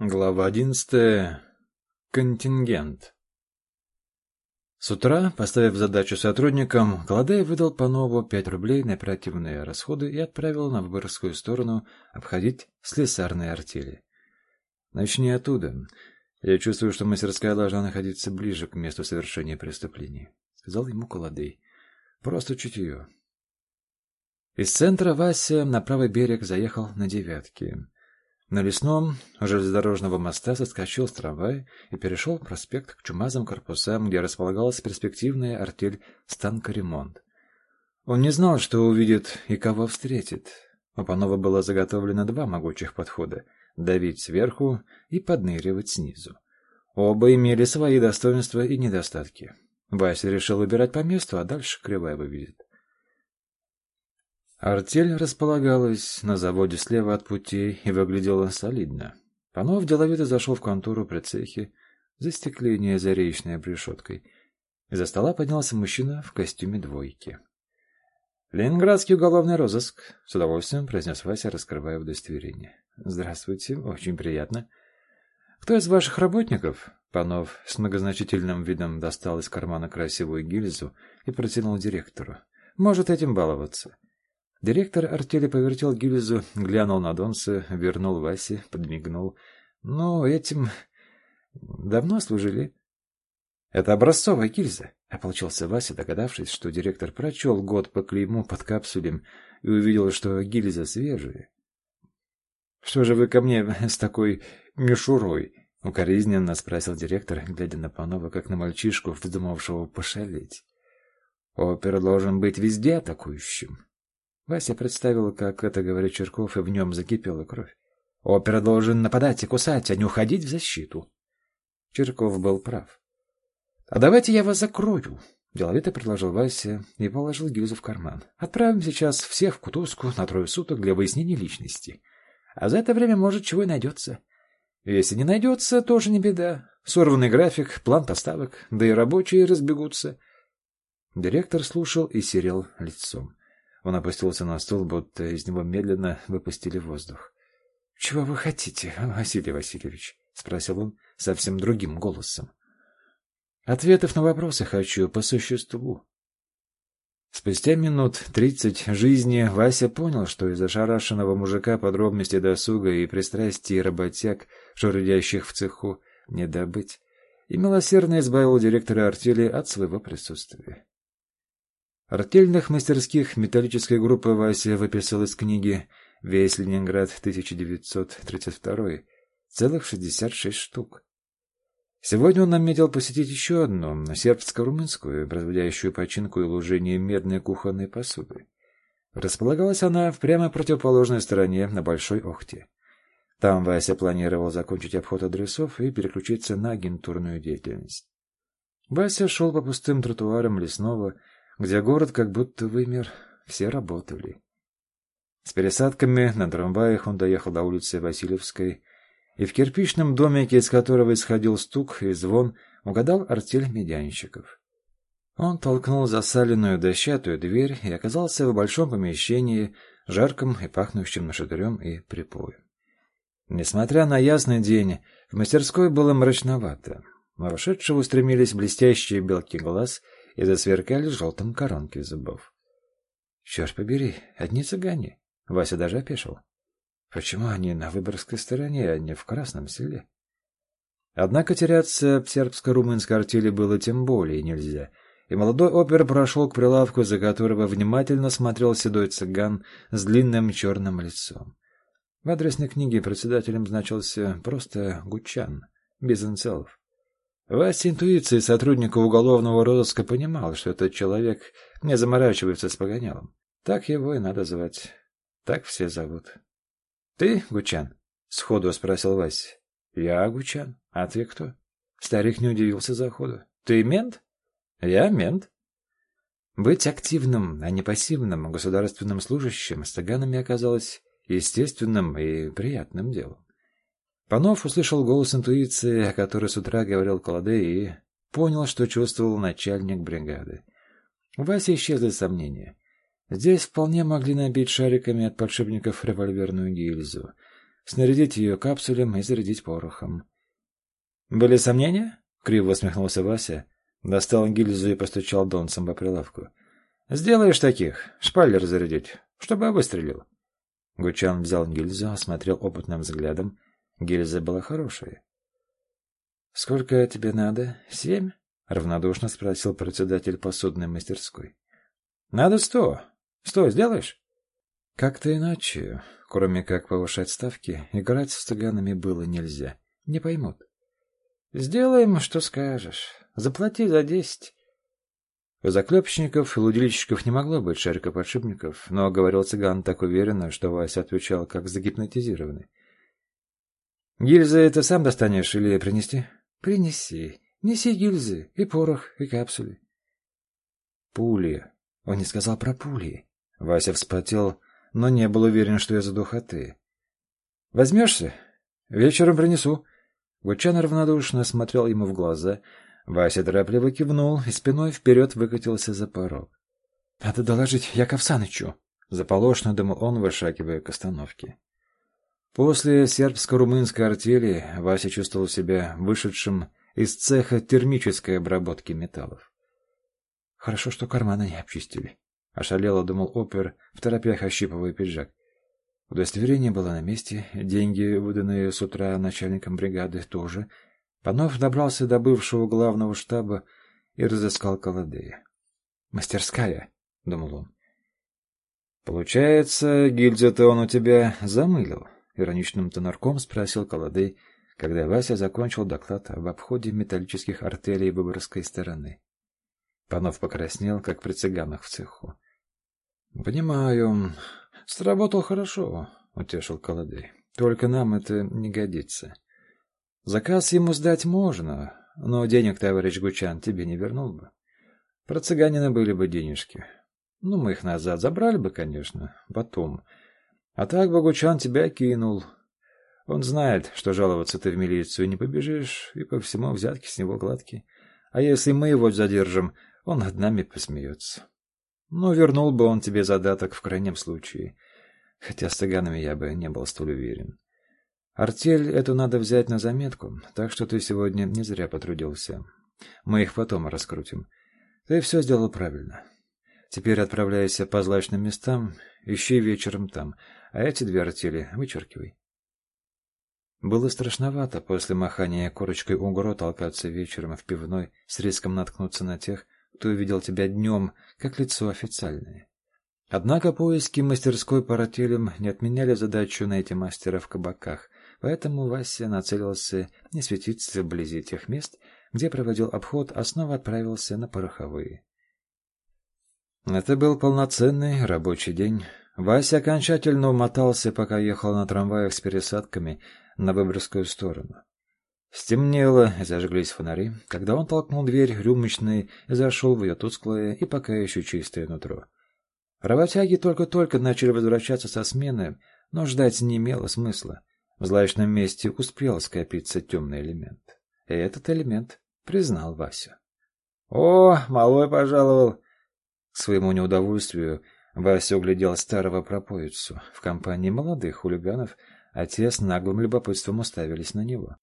Глава одиннадцатая. Контингент. С утра, поставив задачу сотрудникам, Кладей выдал по нову пять рублей на оперативные расходы и отправил на Выборгскую сторону обходить слесарные артели. Начни оттуда. Я чувствую, что мастерская должна находиться ближе к месту совершения преступлений, — сказал ему Кладей. Просто чутье. Из центра Вася на правый берег заехал на девятки. На лесном железнодорожного моста соскочил с трамвая и перешел проспект к чумазым корпусам, где располагалась перспективная артель «Станкоремонт». Он не знал, что увидит и кого встретит. У Панова было заготовлено два могучих подхода — давить сверху и подныривать снизу. Оба имели свои достоинства и недостатки. Вася решил выбирать по месту, а дальше кривая выведет. Артель располагалась на заводе слева от путей и выглядела солидно. Панов деловито зашел в контору при цехе, застекление за реечной обрешеткой. Из-за стола поднялся мужчина в костюме двойки. «Ленинградский уголовный розыск», — с удовольствием произнес Вася, раскрывая удостоверение. «Здравствуйте, очень приятно. Кто из ваших работников?» Панов с многозначительным видом достал из кармана красивую гильзу и протянул директору. «Может этим баловаться». Директор артели повертел гильзу, глянул на Донца, вернул Васе, подмигнул. «Ну, этим давно служили?» «Это образцовая гильза», — ополчился Вася, догадавшись, что директор прочел год по клейму под капсулем и увидел, что гильза свежая. «Что же вы ко мне с такой мишурой?» — укоризненно спросил директор, глядя на Панова, как на мальчишку, вздумавшего пошалить. «Опер должен быть везде атакующим». Вася представил, как это говорит Черков, и в нем закипела кровь. Опера должен нападать и кусать, а не уходить в защиту. Черков был прав. — А давайте я вас закрою, — деловито предложил Вася и положил гильзу в карман. — Отправим сейчас всех в Кутузку на трое суток для выяснения личности. А за это время, может, чего и найдется. Если не найдется, тоже не беда. Сорванный график, план поставок, да и рабочие разбегутся. Директор слушал и серел лицом. Он опустился на стул, будто из него медленно выпустили воздух. — Чего вы хотите, Василий Васильевич? — спросил он совсем другим голосом. — Ответов на вопросы хочу по существу. Спустя минут тридцать жизни Вася понял, что из ошарашенного мужика подробности досуга и пристрастий работяг, шурудящих в цеху, не добыть, и милосердно избавил директора артели от своего присутствия. Артельных мастерских металлической группы Вася выписал из книги «Весь Ленинград 1932», целых 66 штук. Сегодня он наметил посетить еще одну, сербско-румынскую, производящую починку и лужение медной кухонной посуды. Располагалась она в прямо противоположной стороне, на Большой Охте. Там Вася планировал закончить обход адресов и переключиться на агентурную деятельность. Вася шел по пустым тротуарам лесного, где город как будто вымер, все работали. С пересадками на трамваях он доехал до улицы Васильевской, и в кирпичном домике, из которого исходил стук и звон, угадал артель медянщиков. Он толкнул засаленную дощатую дверь и оказался в большом помещении, жарком и пахнущем нашатырем и припоем. Несмотря на ясный день, в мастерской было мрачновато. На вошедшего устремились блестящие белки глаз — и засверкали желтым коронки зубов. Черт побери, одни цыгане. Вася даже опешил. Почему они на Выборгской стороне, а не в Красном селе? Однако теряться в сербско-румынской артели было тем более нельзя, и молодой опер прошел к прилавку, за которого внимательно смотрел седой цыган с длинным черным лицом. В адресной книге председателем значился просто Гучан, без инициалов. Вася интуиции сотрудника уголовного розыска понимал, что этот человек не заморачивается с погонялом. Так его и надо звать. Так все зовут. — Ты, Гучан? — сходу спросил Вася. — Я Гучан. А ты кто? Старик не удивился заходу. — Ты мент? — Я мент. Быть активным, а не пассивным государственным служащим с таганами оказалось естественным и приятным делом. Панов услышал голос интуиции, о которой с утра говорил Колодей, и понял, что чувствовал начальник бригады. У Васи исчезли сомнения. Здесь вполне могли набить шариками от подшипников револьверную гильзу. снарядить ее капсулем и зарядить порохом. «Были сомнения?» — криво усмехнулся Вася, достал гильзу и постучал донцем по прилавку. «Сделаешь таких, шпалер зарядить, чтобы выстрелил». Гучан взял гильзу, осмотрел опытным взглядом. Гильза была хорошая. «Сколько тебе надо? Семь?» — равнодушно спросил председатель посудной мастерской. «Надо сто. Сто сделаешь?» Как-то иначе, кроме как повышать ставки, играть с цыганами было нельзя. Не поймут. «Сделаем, что скажешь. Заплати за десять». У заклепщиков и лудильщиков не могло быть шарикоподшипников, но говорил цыган так уверенно, что Вася отвечал как загипнотизированный. «Гильзы это сам достанешь или принести?» «Принеси. Неси гильзы и порох, и капсули». «Пули». Он не сказал про пули. Вася вспотел, но не был уверен, что я за духоты. «Возьмешься? Вечером принесу». Гучан равнодушно смотрел ему в глаза. Вася торопливо кивнул и спиной вперед выкатился за порог. «Надо доложить Яков Санычу», — заполошно думал он, вышагивая к остановке. После сербско-румынской артели Вася чувствовал себя вышедшим из цеха термической обработки металлов. «Хорошо, что карманы не обчистили», Ошалело думал опер, в торопях ощипывая пиджак. Удостоверение было на месте, деньги, выданные с утра начальником бригады, тоже. Панов добрался до бывшего главного штаба и разыскал Колодея. «Мастерская», — думал он. «Получается, гильдию-то он у тебя замылил?» — ироничным тонарком спросил Колодей, когда Вася закончил доклад об обходе металлических артелей выборгской стороны. Панов покраснел, как при цыганах в цеху. Понимаю. Сработал хорошо, утешил Колодей. Только нам это не годится. Заказ ему сдать можно, но денег товарищ Гучан тебе не вернул бы. Про цыганина были бы денежки. Ну, мы их назад забрали бы, конечно, потом. А так бы Гучан тебя кинул. Он знает, что жаловаться ты в милицию не побежишь, и по всему взятки с него гладкие. А если мы его задержим, он над нами посмеется. Но вернул бы он тебе задаток в крайнем случае. Хотя с цыганами я бы не был столь уверен. Артель эту надо взять на заметку, так что ты сегодня не зря потрудился. Мы их потом раскрутим. Ты все сделал правильно. Теперь отправляйся по злачным местам, ищи вечером там, а эти две артели вычеркивай. Было страшновато после махания корочкой угро толкаться вечером в пивной с риском наткнуться на тех, кто увидел тебя днем, как лицо официальное. Однако поиски мастерской по ротелям не отменяли задачу найти мастера в кабаках, поэтому Вася нацелился не светиться вблизи тех мест, где проводил обход, а снова отправился на пороховые. Это был полноценный рабочий день. Вася окончательно умотался, пока ехал на трамваях с пересадками на Выборгскую сторону. Стемнело, зажглись фонари, когда он толкнул дверь рюмочной и зашел в ее тусклое и пока еще чистое нутро. Работяги только-только начали возвращаться со смены, но ждать не имело смысла. В злачном месте успел скопиться темный элемент. И этот элемент признал Васю. «О, малой пожаловал!» К своему неудовольствию Вася углядел старого пропоицу в компании молодых хулиганов, а те с наглым любопытством уставились на него.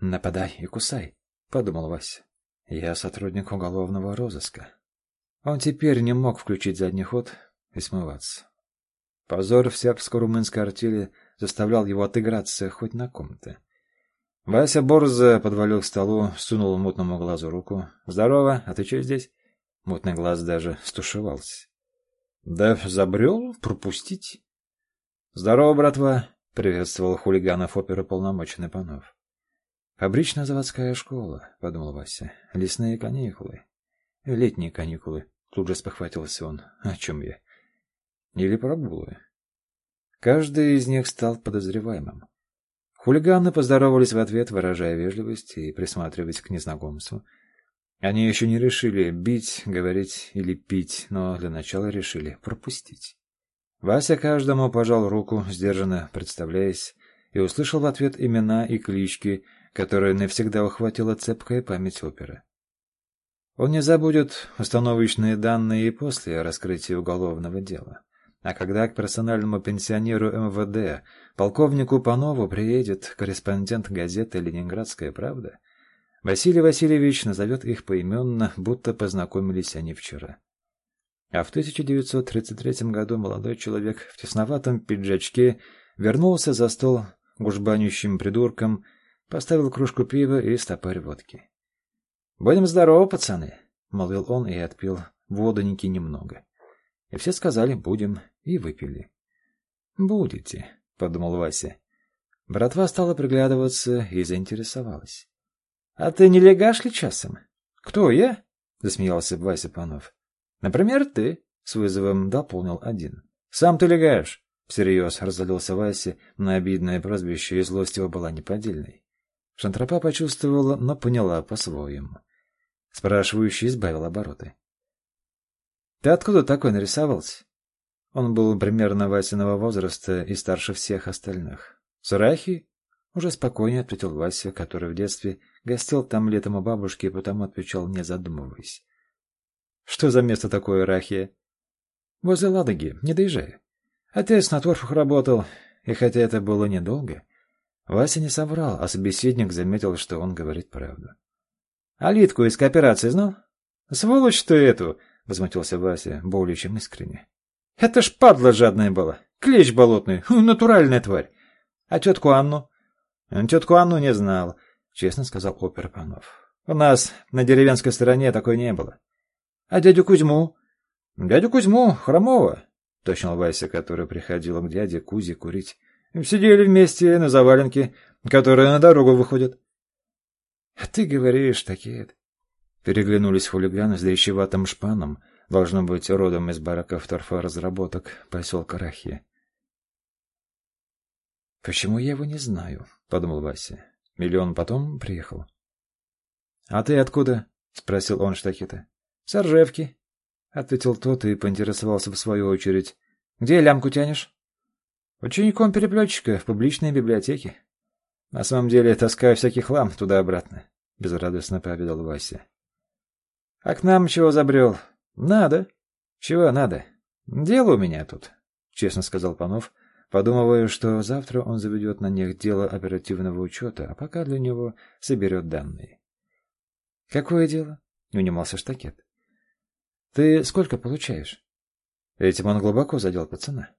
«Нападай и кусай», — подумал Вася. «Я сотрудник уголовного розыска». Он теперь не мог включить задний ход и смываться. Позор сербско-румынской артели заставлял его отыграться хоть на ком-то. Вася борзо подвалил к столу, сунул мутному глазу руку. «Здорово, а ты что здесь?» Мутный глаз даже стушевался. «Да забрел? Пропустить?» «Здорово, братва!» — приветствовал хулиганов оперуполномоченный Панов. «Фабрично-заводская школа», — подумал Вася. «Лесные каникулы». «Летние каникулы», — тут же спохватился он. «О чем я?» «Или прогулы». Каждый из них стал подозреваемым. Хулиганы поздоровались в ответ, выражая вежливость и присматриваясь к незнакомцу. Они еще не решили бить, говорить или пить, но для начала решили пропустить. Вася каждому пожал руку, сдержанно представляясь, и услышал в ответ имена и клички, которую навсегда ухватила цепкая память оперы. Он не забудет установочные данные и после раскрытия уголовного дела. А когда к персональному пенсионеру МВД, полковнику Панову, приедет корреспондент газеты «Ленинградская правда», Василий Васильевич назовет их поименно, будто познакомились они вчера. А в 1933 году молодой человек в тесноватом пиджачке вернулся за стол гужбанющим придурком, поставил кружку пива и стопарь водки. «Будем здоровы, пацаны!» — молвил он и отпил водоники немного. И все сказали «будем» и выпили. «Будете», — подумал Вася. Братва стала приглядываться и заинтересовалась. «А ты не легаш ли часом?» «Кто, я?» — засмеялся Вася Панов. «Например, ты», — с вызовом дополнил один. «Сам ты легаешь», — всерьез разозлился Вася, на обидное прозвище, и злость его была неподдельной. Шантропа почувствовала, но поняла по-своему. Спрашивающий избавил обороты. «Ты откуда такой нарисовался?» Он был примерно Васиного возраста и старше всех остальных. «Сурахи?» — уже спокойнее ответил Вася, который в детстве гостил там летом у бабушки и потому отвечал, не задумываясь. «Что за место такое, Рахия?» «Возле Ладоги, не доезжай. Отец на торфах работал, и хотя это было недолго, Вася не соврал, а собеседник заметил, что он говорит правду. «Алитку из кооперации знал?» «Сволочь ты эту!» — возмутился Вася, более чем искренне. «Это ж падла жадная была! Клещ болотный! Натуральная тварь! А тетку Анну?» «Тетку Анну не знал», — честно сказал опер Панов. «У нас на деревенской стороне такой не было». «А дядю Кузьму?» «Дядю Кузьму, хромого», — точно Вася, который приходил к дяде Кузе курить. «Сидели вместе на заваленке, которая на дорогу выходит». «А ты говоришь, такие...» Переглянулись хулиганы с дрещеватым шпаном, должно быть, родом из бараков торфоразработок поселка Рахи. «Почему я его не знаю?» — подумал Вася. Миллион потом приехал. «А ты откуда?» — спросил он Штахита. «С Ржевки», — ответил тот и поинтересовался в свою очередь. «Где лямку тянешь?» «Учеником переплетчика в публичной библиотеке». На самом деле таскаю всякий хлам туда-обратно, — безрадостно поведал Вася. — А к нам чего забрел? — Надо. — Чего надо? — Дело у меня тут, — честно сказал Панов, подумывая, что завтра он заведет на них дело оперативного учета, а пока для него соберет данные. — Какое дело? — не унимался Штакет. — Ты сколько получаешь? Этим он глубоко задел пацана.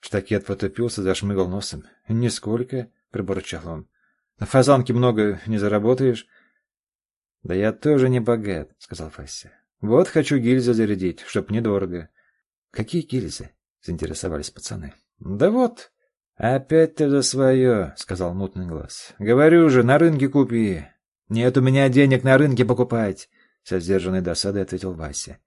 Штакет потупился, зашмыгал носом. — Нисколько. — пробурчал он. — На фазанке много не заработаешь. — Да я тоже не богат, — сказал Фася. — Вот хочу гильзы зарядить, чтоб недорого. — Какие гильзы? — заинтересовались пацаны. — Да вот. — Опять ты за свое, — сказал мутный глаз. — Говорю же, на рынке купи. — Нет у меня денег на рынке покупать, — со сдержанной досадой ответил Вася.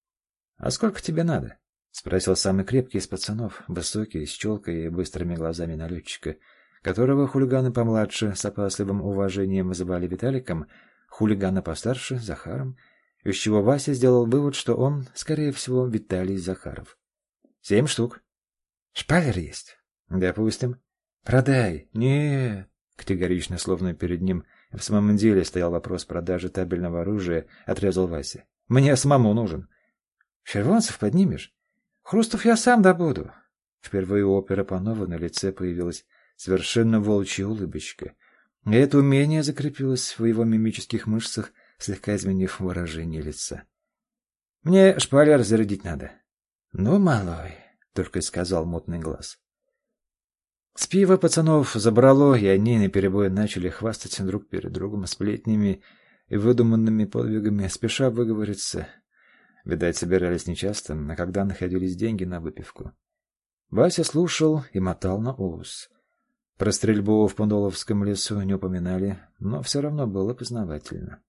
— А сколько тебе надо? — спросил самый крепкий из пацанов, высокий, с челкой и быстрыми глазами налетчика, которого хулиганы помладше с опасливым уважением называли Виталиком, хулигана постарше — Захаром, из чего Вася сделал вывод, что он, скорее всего, Виталий Захаров. «Семь штук». «Шпалер есть?» «Допустим». «Продай». «Нет». Категорично, словно перед ним в самом деле стоял вопрос продажи табельного оружия, отрезал Вася. «Мне самому нужен». «Червонцев поднимешь?» «Хрустов я сам добуду». Впервые у опера Панова на лице появилась совершенно волчья улыбочка. Это умение закрепилось в его мимических мышцах, слегка изменив выражение лица. — Мне шпалер зарядить надо. — Ну, малой, — только и сказал мутный глаз. С пива пацанов забрало, и они наперебой начали хвастать друг перед другом сплетнями и выдуманными подвигами, спеша выговориться. Видать, собирались нечасто, а когда находились деньги на выпивку. Вася слушал и мотал на ус. Про стрельбу в Пундоловском лесу не упоминали, но все равно было познавательно.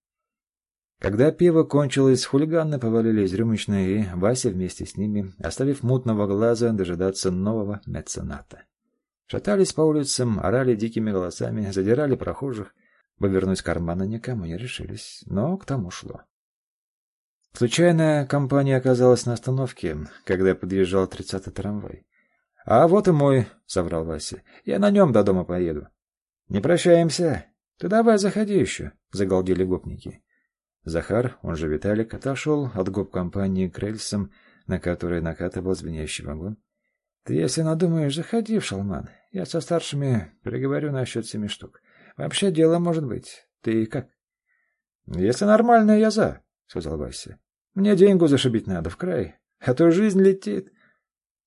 Когда пиво кончилось, хулиганы повалились рюмочные, и Вася вместе с ними, оставив мутного глаза дожидаться нового мецената. Шатались по улицам, орали дикими голосами, задирали прохожих. Повернуть карманы никому не решились, но к тому шло. Случайно компания оказалась на остановке, когда подъезжал тридцатый трамвай. — А вот и мой, — соврал Вася. — Я на нем до дома поеду. — Не прощаемся. Ты давай заходи еще, — загалдели гопники. Захар, он же Виталик, отошел от гоп-компании к рельсам, на которые накатывал звенящий вагон, Ты, если надумаешь, заходи в шалман. Я со старшими переговорю насчет семи штук. Вообще дело может быть. Ты как? Если нормально, я за, сказал Вася. Мне деньгу зашибить надо в край, а то жизнь летит.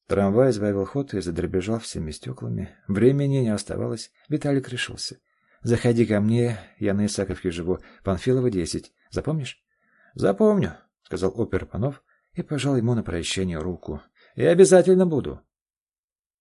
Трамвай сбавил ход и задребежал всеми стеклами. Времени не оставалось. Виталик решился. «Заходи ко мне, я на Исаковке живу, Панфилова, 10. Запомнишь?» «Запомню», — сказал опер Панов и пожал ему на прощание руку. «И обязательно буду».